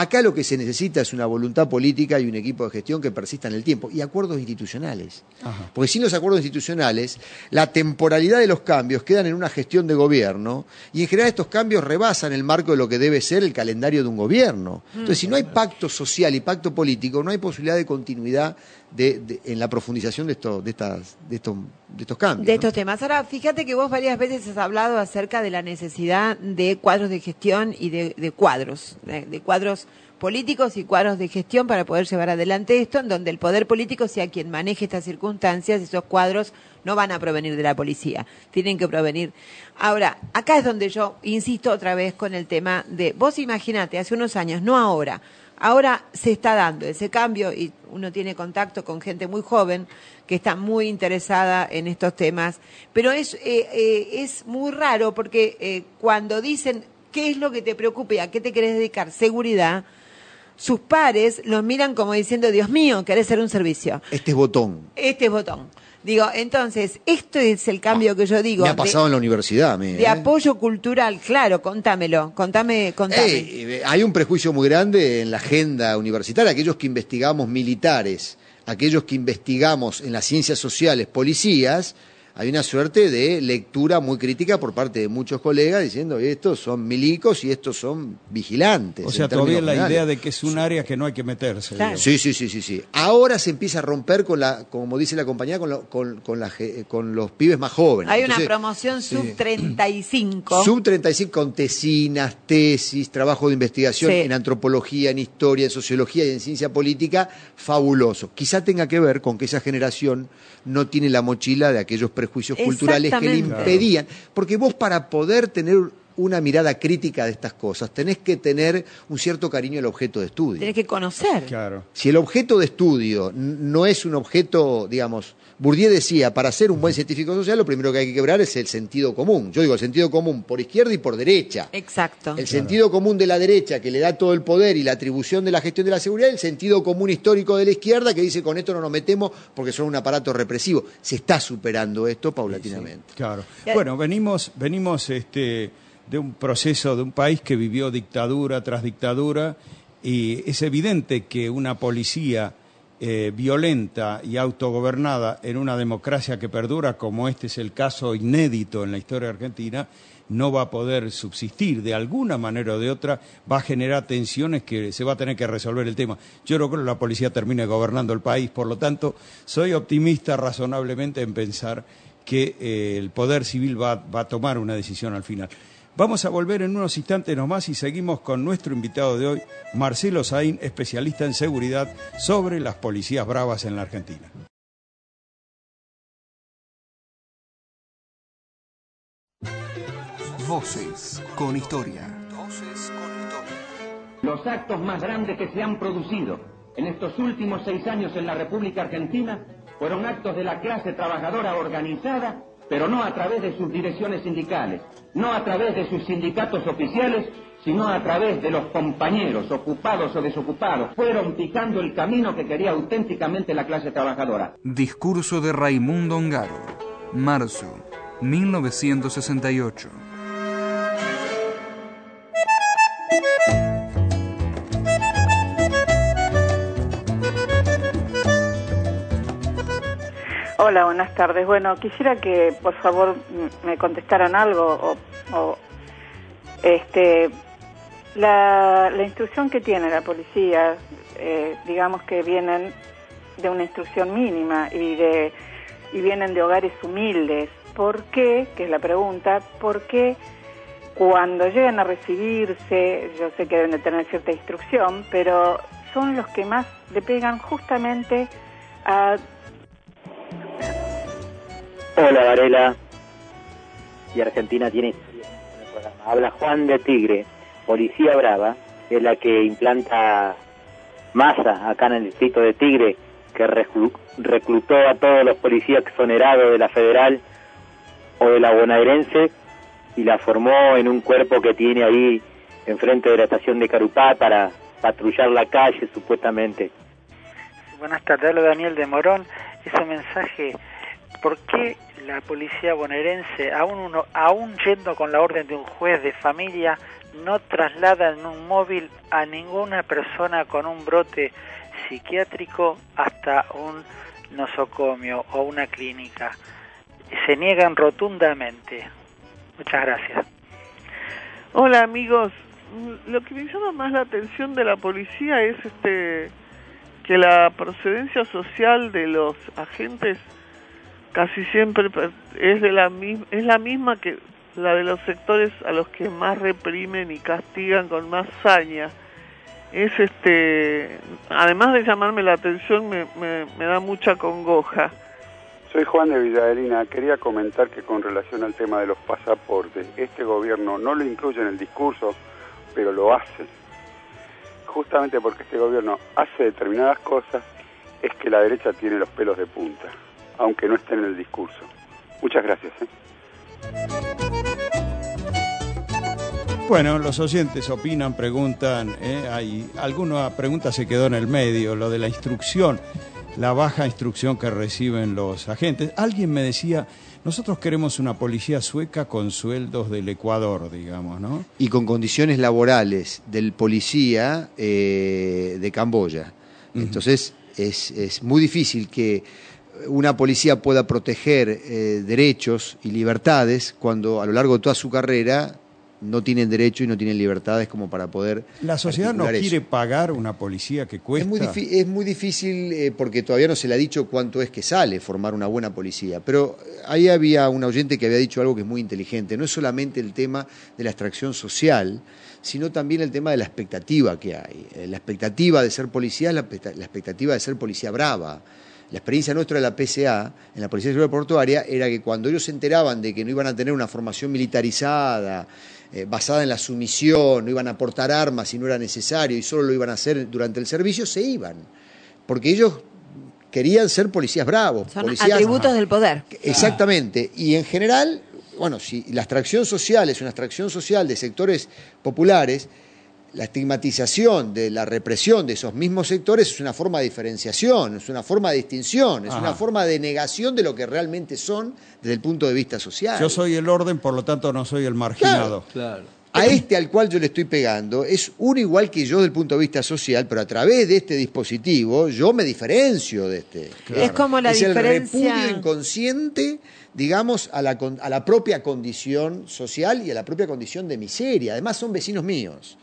Speaker 9: Acá lo que se necesita es una voluntad política y un equipo de gestión que persista en el tiempo y acuerdos institucionales.
Speaker 3: Ajá.
Speaker 9: Porque sin los acuerdos institucionales, la temporalidad de los cambios quedan en una gestión de gobierno y en general estos cambios rebasan el marco de lo que debe ser el calendario de un gobierno. Entonces, si no hay pacto social y pacto político, no hay posibilidad de continuidad de- de- en la profundización de estos, de estas, de estos, de estos cambios.
Speaker 4: de
Speaker 9: ¿no?
Speaker 4: estos temas. Ahora, fíjate que vos varias veces has hablado acerca de la necesidad de cuadros de gestión y de, de cuadros, de, de cuadros políticos y cuadros de gestión para poder llevar adelante esto, en donde el poder político sea quien maneje estas circunstancias, esos cuadros no van a provenir de la policía, tienen que provenir. Ahora, acá es donde yo insisto otra vez con el tema de, vos imaginate, hace unos años, no ahora, Ahora se está dando ese cambio y uno tiene contacto con gente muy joven que está muy interesada en estos temas, pero es, eh, eh, es muy raro porque eh, cuando dicen qué es lo que te preocupa y a qué te querés dedicar, seguridad, sus pares los miran como diciendo, Dios mío, querés ser un servicio.
Speaker 9: Este es botón.
Speaker 4: Este es botón. Digo, entonces, esto es el cambio que yo digo.
Speaker 9: Me ha
Speaker 4: de-
Speaker 9: pasado en la universidad. mí,
Speaker 4: de
Speaker 9: ¿eh?
Speaker 4: apoyo cultural, claro, contámelo, contame, contame.
Speaker 9: Eh, eh, hay un prejuicio muy grande en la agenda universitaria. Aquellos que investigamos militares, aquellos que investigamos en las ciencias sociales policías, hay una suerte de lectura muy crítica por parte de muchos colegas diciendo estos son milicos y estos son vigilantes.
Speaker 3: O sea, todavía la idea de que es un área que no hay que meterse.
Speaker 4: Claro.
Speaker 9: Sí, sí, sí, sí, sí. Ahora se empieza a romper con la, como dice la compañía, con, lo- con, con la ge- con los pibes más jóvenes.
Speaker 4: Hay una promoción sub 35.
Speaker 9: Sub 35 con tesinas, tesis, trabajo de investigación
Speaker 4: Sí.
Speaker 9: en antropología, en historia, en sociología y en ciencia política, fabuloso. Quizá tenga que ver con que esa generación no tiene la mochila de aquellos prejuicios culturales que le impedían. Porque vos para poder tener una mirada crítica de estas cosas tenés que tener un cierto cariño al objeto de estudio.
Speaker 4: Tenés que conocer.
Speaker 3: Claro.
Speaker 9: Si el objeto de estudio no es un objeto, digamos, Bourdieu decía, para ser un buen científico social lo primero que hay que quebrar es el sentido común. Yo digo el sentido común por izquierda y por derecha.
Speaker 4: Exacto.
Speaker 9: El sentido común de la derecha que le da todo el poder y la atribución de la gestión de la seguridad, el sentido común histórico de la izquierda que dice con esto no nos metemos porque son un aparato represivo. Se está superando esto paulatinamente.
Speaker 3: Claro. Bueno, venimos, venimos este, de un proceso de un país que vivió dictadura tras dictadura y es evidente que una policía eh, violenta y autogobernada en una democracia que perdura, como este es el caso inédito en la historia argentina, no va a poder subsistir. De alguna manera o de otra va a generar tensiones que se va a tener que resolver el tema. Yo no creo que la policía termine gobernando el país, por lo tanto, soy optimista razonablemente en pensar que eh, el Poder Civil va, va a tomar una decisión al final. Vamos a volver en unos instantes nomás y seguimos con nuestro invitado de hoy, Marcelo Saín, especialista en seguridad sobre las policías bravas en la Argentina.
Speaker 10: Voces con historia.
Speaker 14: Los actos más grandes que se han producido en estos últimos seis años en la República Argentina fueron actos de la clase trabajadora organizada, pero no a través de sus direcciones sindicales, no a través de sus sindicatos oficiales, sino a través de los compañeros, ocupados o desocupados, fueron picando el camino que quería auténticamente la clase trabajadora.
Speaker 10: Discurso de Raimundo Ongaro. Marzo 1968.
Speaker 15: Hola, buenas tardes. Bueno, quisiera que por favor me contestaran algo o, o, este la, la instrucción que tiene la policía, eh, digamos que vienen de una instrucción mínima y de y vienen de hogares humildes. ¿Por qué? Que es la pregunta. ¿Por qué cuando llegan a recibirse, yo sé que deben de tener cierta instrucción, pero son los que más le pegan justamente a
Speaker 16: Hola Varela y Argentina tiene. Habla Juan de Tigre, Policía Brava, es la que implanta masa acá en el distrito de Tigre, que reclu- reclutó a todos los policías exonerados de la federal o de la bonaerense y la formó en un cuerpo que tiene ahí enfrente de la estación de Carupá para patrullar la calle supuestamente.
Speaker 17: Buenas tardes, Daniel de Morón. Ese mensaje, ¿por qué la policía bonaerense, aún, uno, aún yendo con la orden de un juez de familia, no traslada en un móvil a ninguna persona con un brote psiquiátrico hasta un nosocomio o una clínica? Se niegan rotundamente. Muchas gracias.
Speaker 18: Hola amigos, Mm, lo que me llama más la atención de la policía es este que la procedencia social de los agentes casi siempre es de la misma es la misma que la de los sectores a los que más reprimen y castigan con más saña. Es este además de llamarme la atención me, me, me da mucha congoja.
Speaker 19: Soy Juan de Villadelina. Quería comentar que con relación al tema de los pasaportes, este gobierno no lo incluye en el discurso, pero lo hace. Justamente porque este gobierno hace determinadas cosas, es que la derecha tiene los pelos de punta, aunque no esté en el discurso. Muchas gracias. ¿eh?
Speaker 3: Bueno, los oyentes opinan, preguntan, ¿eh? hay alguna pregunta se quedó en el medio, lo de la instrucción, la baja instrucción que reciben los agentes. Alguien me decía, nosotros queremos una policía sueca con sueldos del Ecuador, digamos, ¿no?
Speaker 9: y con condiciones laborales del policía eh, de Camboya. Entonces es, es muy difícil que una policía pueda proteger eh, derechos y libertades cuando a lo largo de toda su carrera no tienen derecho y no tienen libertades como para poder...
Speaker 3: La sociedad no
Speaker 9: eso.
Speaker 3: quiere pagar una policía que cuesta.
Speaker 9: Es muy, es muy difícil eh, porque todavía no se le ha dicho cuánto es que sale formar una buena policía. Pero eh, ahí había un oyente que había dicho algo que es muy inteligente. No es solamente el tema de la extracción social, sino también el tema de la expectativa que hay. La expectativa de ser policía es la, la expectativa de ser policía brava. La experiencia nuestra de la PCA, en la Policía Seguridad Portuaria, era que cuando ellos se enteraban de que no iban a tener una formación militarizada, eh, basada en la sumisión, no iban a portar armas si no era necesario y solo lo iban a hacer durante el servicio, se iban. Porque ellos querían ser policías bravos.
Speaker 4: Son
Speaker 9: policías,
Speaker 4: atributos del poder.
Speaker 9: Exactamente. Y en general, bueno, si la extracción social es una extracción social de sectores populares, la estigmatización de la represión de esos mismos sectores es una forma de diferenciación, es una forma de distinción, es
Speaker 3: Ajá.
Speaker 9: una forma de negación de lo que realmente son desde el punto de vista social.
Speaker 3: Yo soy el orden, por lo tanto no soy el marginado.
Speaker 9: A este al cual yo le estoy pegando es uno igual que yo desde el punto de vista social, pero a través de este dispositivo yo me diferencio de este.
Speaker 4: Es como la
Speaker 9: es
Speaker 4: diferencia-
Speaker 9: el repudio inconsciente, digamos, a la, a la propia condición social y a la propia condición de miseria. Además son vecinos míos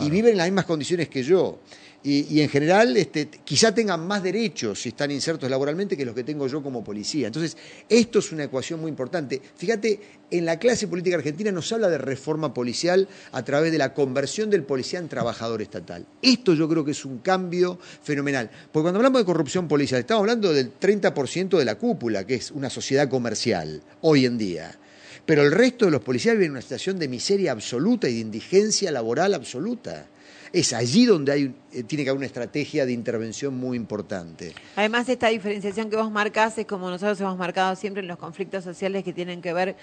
Speaker 9: y viven en las mismas condiciones que yo. Y, en general, este, quizá tengan más derechos si están insertos laboralmente que los que tengo yo como policía. Entonces, esto es una ecuación muy importante. Fíjate, en la clase política argentina nos habla de reforma policial a través de la conversión del policía en trabajador estatal. Esto yo creo que es un cambio fenomenal. Porque cuando hablamos de corrupción policial, estamos hablando del 30% de la cúpula, que es una sociedad comercial, hoy en día. Pero el resto de los policías viven en una situación de miseria absoluta y de indigencia laboral absoluta. Es allí donde hay, eh, tiene que haber una estrategia de intervención muy importante.
Speaker 4: Además, esta diferenciación que vos marcás es como nosotros hemos marcado siempre en los conflictos sociales que tienen que ver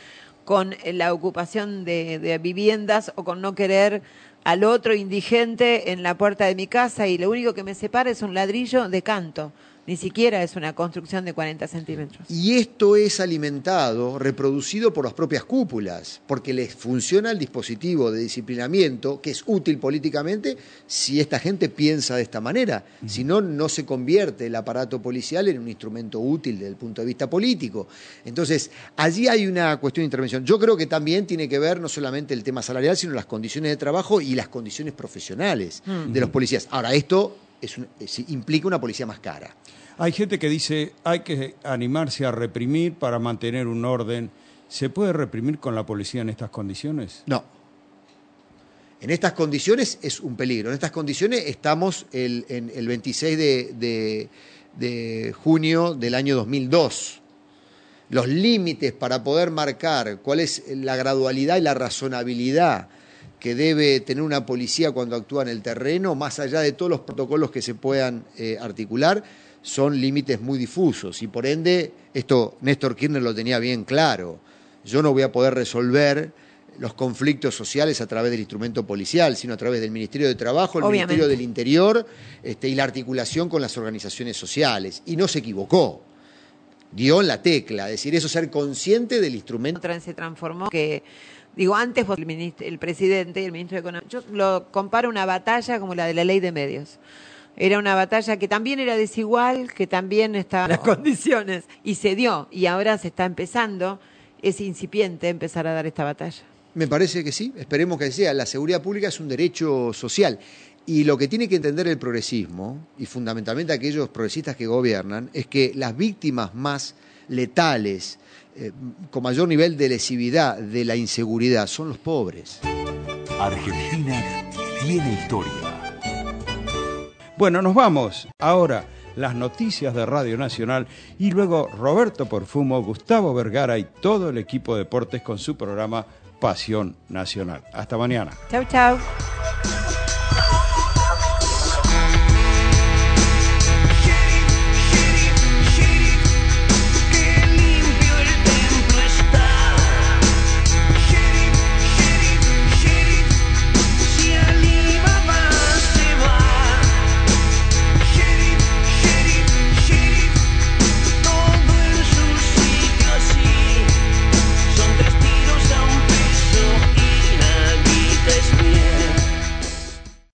Speaker 4: con eh, la ocupación de viviendas o con no querer al otro indigente en la puerta de mi casa y lo único que me separa es un ladrillo de canto. Ni siquiera es una construcción de 40 centímetros.
Speaker 9: Y esto es alimentado, reproducido por las propias cúpulas, porque les funciona el dispositivo de disciplinamiento, que es útil políticamente si esta gente piensa de esta manera. Si no, no se convierte el aparato policial en un instrumento útil desde el punto de vista político. Entonces, allí hay una cuestión de intervención. Yo creo que también tiene que ver no solamente el tema salarial, sino las condiciones de trabajo y las condiciones profesionales
Speaker 3: Mm.
Speaker 9: de los policías. Ahora, esto es un- es- implica una policía más cara.
Speaker 3: Hay gente que dice hay que animarse a reprimir para mantener un orden. ¿Se puede reprimir con la policía en estas condiciones?
Speaker 9: No. En estas condiciones es un peligro. En estas condiciones estamos el, en el 26 de, de- de junio del año 2002. Los límites para poder marcar cuál es la gradualidad y la razonabilidad que debe tener una policía cuando actúa en el terreno, más allá de todos los protocolos que se puedan eh, articular, son límites muy difusos. Y por ende, esto Néstor Kirchner lo tenía bien claro. Yo no voy a poder resolver los conflictos sociales a través del instrumento policial, sino a través del Ministerio de Trabajo, el
Speaker 4: Obviamente.
Speaker 9: Ministerio del Interior este, y la articulación con las organizaciones sociales. Y no se equivocó. Dio en la tecla, es decir, eso ser consciente del instrumento.
Speaker 4: Se transformó que digo antes vos, el, presidente y el ministro de economía. Yo lo comparo a una batalla como la de la ley de medios. Era una batalla que también era desigual que también estaba en las condiciones. Y se dio y ahora se está empezando. Es incipiente empezar a dar esta batalla.
Speaker 9: Me parece que sí, esperemos que sea. La seguridad pública es un derecho social. Y lo que tiene que entender el progresismo, y fundamentalmente aquellos progresistas que gobiernan, es que las víctimas más letales, eh, con mayor nivel de lesividad de la inseguridad, son los pobres.
Speaker 2: Argentina tiene historia.
Speaker 3: Bueno, nos vamos. Ahora las noticias de Radio Nacional y luego Roberto Porfumo, Gustavo Vergara y todo el equipo de deportes con su programa Pasión Nacional. Hasta mañana.
Speaker 4: chau chau